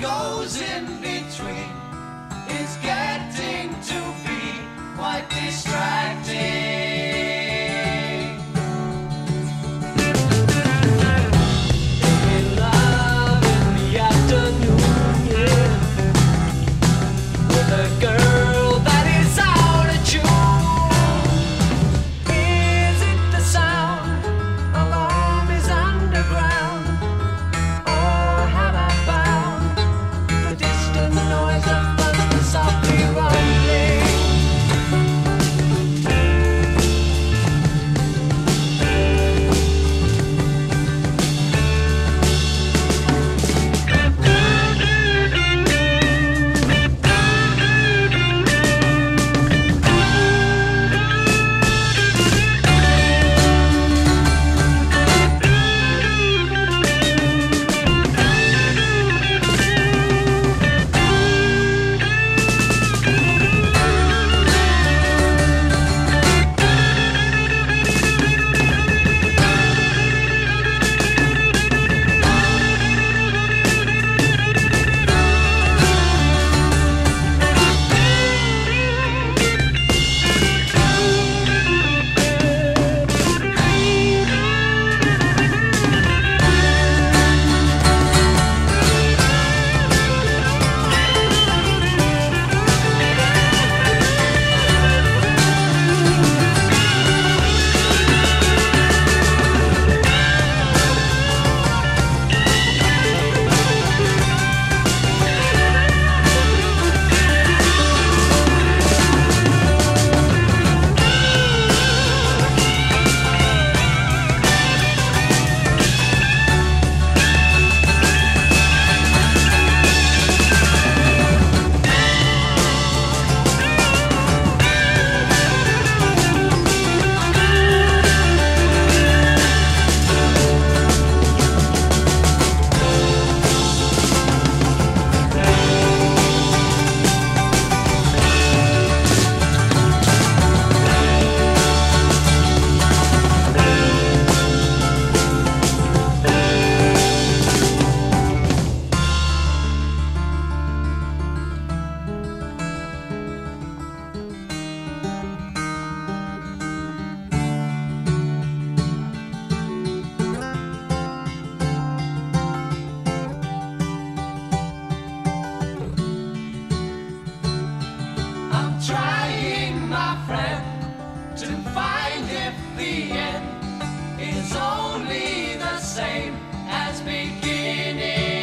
goes in between is getting to find if the end is only the same as beginning.